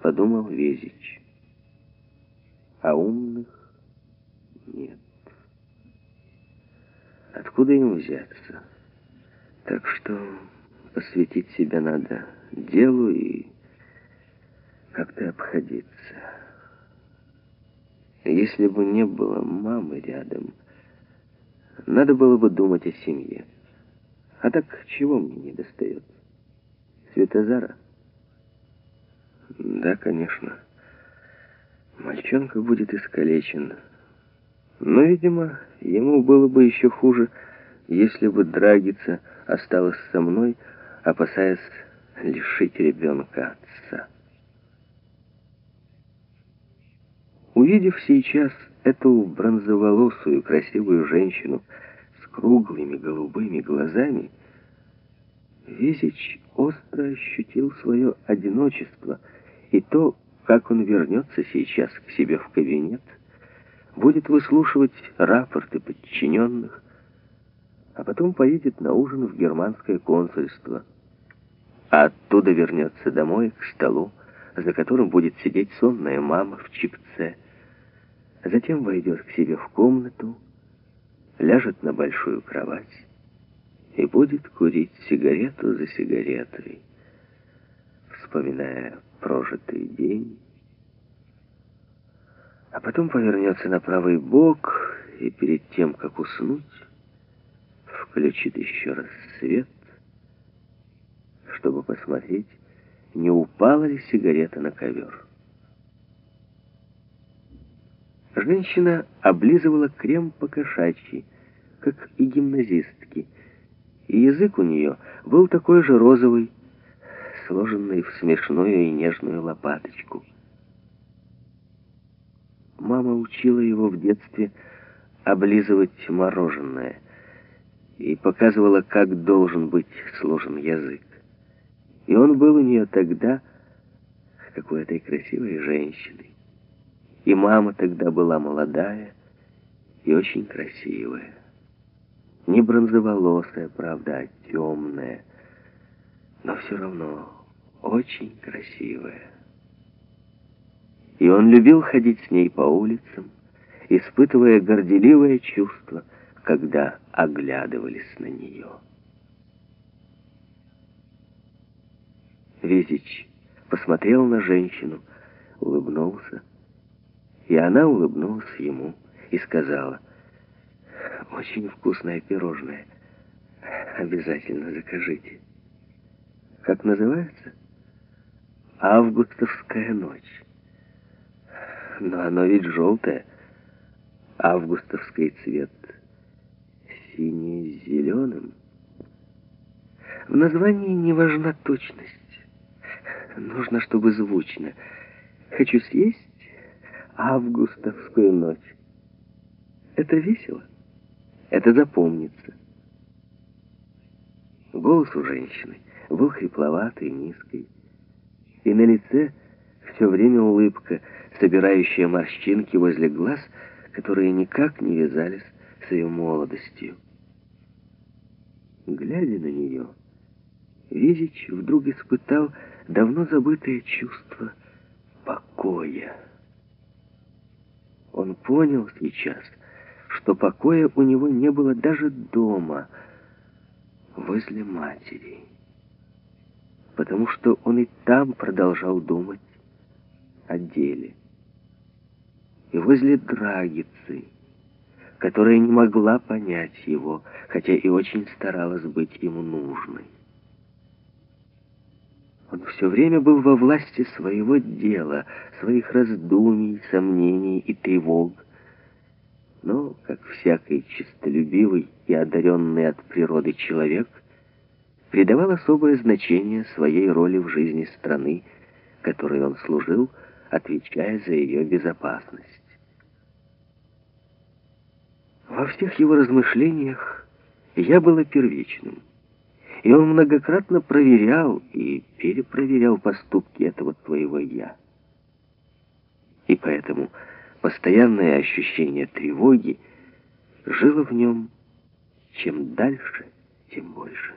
подумал Везич. А умных нет. Откуда им взяться? Так что посвятить себя надо делу и как-то обходиться. Если бы не было мамы рядом, надо было бы думать о семье. А так чего мне не достает? Светозара? Да, конечно. Мальчонка будет искалечен. Но, видимо, ему было бы еще хуже, если бы Драгица осталась со мной, опасаясь лишить ребенка отца. Увидев сейчас эту бронзоволосую красивую женщину с круглыми голубыми глазами, Визич остро ощутил свое одиночество и то, как он вернется сейчас к себе в кабинет, будет выслушивать рапорты подчиненных, а потом поедет на ужин в германское консульство, а оттуда вернется домой к столу, за которым будет сидеть сонная мама в чипце, затем войдет к себе в комнату, ляжет на большую кровать и будет курить сигарету за сигаретой, вспоминая прожитый день, а потом повернется на правый бок и перед тем, как уснуть, включит еще раз свет, чтобы посмотреть, не упала ли сигарета на ковер. Женщина облизывала крем по-кошачьи, как и гимназистки, и язык у нее был такой же розовый, сложенный в смешную и нежную лопаточку. Мама учила его в детстве облизывать мороженое и показывала, как должен быть сложен язык. И он был у нее тогда, как у этой красивой женщины. И мама тогда была молодая и очень красивая. Не бронзоволосая, правда, а темная, но все равно очень красивая. И он любил ходить с ней по улицам, испытывая горделивое чувство, когда оглядывались на нее. Везич посмотрел на женщину, улыбнулся, и она улыбнулась ему и сказала, «Очень вкусное пирожное. Обязательно закажите». «Как называется?» «Августовская ночь». «Но оно ведь желтое. Августовский цвет. Синий с зеленым». В названии не важна точность. Нужно, чтобы звучно. Хочу съесть августовскую ночь. Это весело. Это запомнится. Голос у женщины был хрипловатый, низкий. И на лице все время улыбка, собирающая морщинки возле глаз, которые никак не вязались с ее молодостью. Глядя на нее, Визич вдруг испытал давно забытое чувство покоя. Он понял сейчас, что покоя у него не было даже дома, возле матери. Потому что он и там продолжал думать о деле. И возле Драгицы, которая не могла понять его, хотя и очень старалась быть ему нужной. Он все время был во власти своего дела, своих раздумий, сомнений и тревог. Но, как всякий честолюбивый и одаренный от природы человек, придавал особое значение своей роли в жизни страны, которой он служил, отвечая за ее безопасность. Во всех его размышлениях я была первичным. И он многократно проверял и перепроверял поступки этого твоего «я». И поэтому постоянное ощущение тревоги жило в нем чем дальше, тем больше.